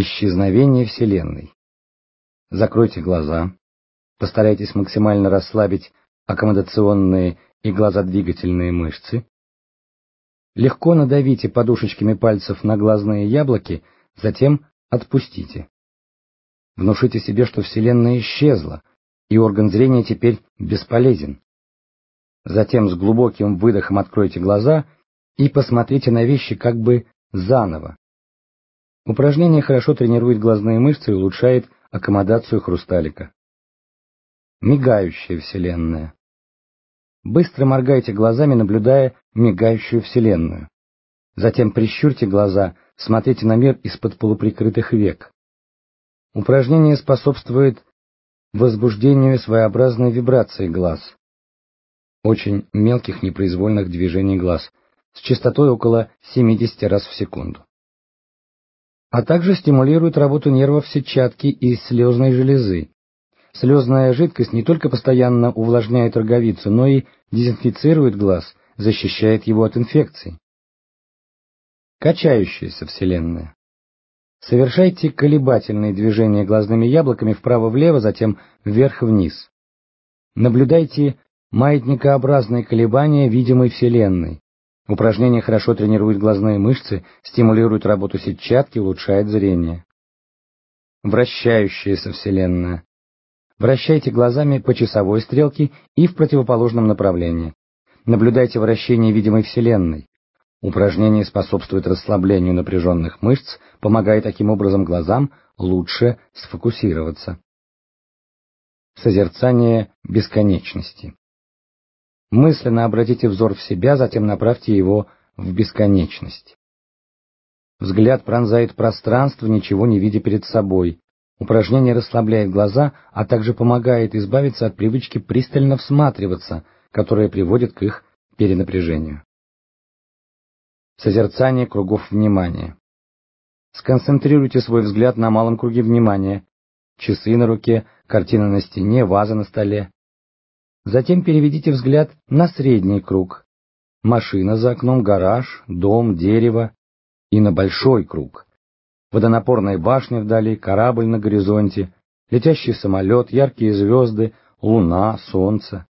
Исчезновение Вселенной. Закройте глаза, постарайтесь максимально расслабить аккомодационные и глазодвигательные мышцы. Легко надавите подушечками пальцев на глазные яблоки, затем отпустите. Внушите себе, что Вселенная исчезла, и орган зрения теперь бесполезен. Затем с глубоким выдохом откройте глаза и посмотрите на вещи как бы заново, Упражнение хорошо тренирует глазные мышцы и улучшает аккомодацию хрусталика. Мигающая Вселенная. Быстро моргайте глазами, наблюдая мигающую Вселенную. Затем прищурьте глаза, смотрите на мир из-под полуприкрытых век. Упражнение способствует возбуждению своеобразной вибрации глаз. Очень мелких непроизвольных движений глаз с частотой около 70 раз в секунду а также стимулирует работу нервов сетчатки и слезной железы. Слезная жидкость не только постоянно увлажняет роговицу, но и дезинфицирует глаз, защищает его от инфекций. Качающаяся Вселенная. Совершайте колебательные движения глазными яблоками вправо-влево, затем вверх-вниз. Наблюдайте маятникообразные колебания видимой Вселенной. Упражнение хорошо тренирует глазные мышцы, стимулирует работу сетчатки, улучшает зрение. Вращающаяся Вселенная. Вращайте глазами по часовой стрелке и в противоположном направлении. Наблюдайте вращение видимой Вселенной. Упражнение способствует расслаблению напряженных мышц, помогая таким образом глазам лучше сфокусироваться. Созерцание бесконечности. Мысленно обратите взор в себя, затем направьте его в бесконечность. Взгляд пронзает пространство, ничего не видя перед собой. Упражнение расслабляет глаза, а также помогает избавиться от привычки пристально всматриваться, которая приводит к их перенапряжению. Созерцание кругов внимания. Сконцентрируйте свой взгляд на малом круге внимания. Часы на руке, картина на стене, ваза на столе. Затем переведите взгляд на средний круг. Машина за окном, гараж, дом, дерево. И на большой круг. Водонапорная башня вдали, корабль на горизонте, летящий самолет, яркие звезды, луна, солнце.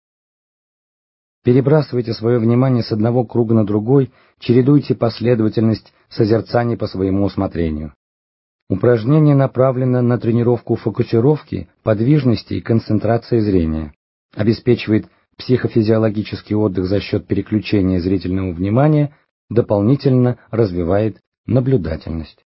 Перебрасывайте свое внимание с одного круга на другой, чередуйте последовательность созерцаний по своему усмотрению. Упражнение направлено на тренировку фокусировки, подвижности и концентрации зрения обеспечивает психофизиологический отдых за счет переключения зрительного внимания, дополнительно развивает наблюдательность.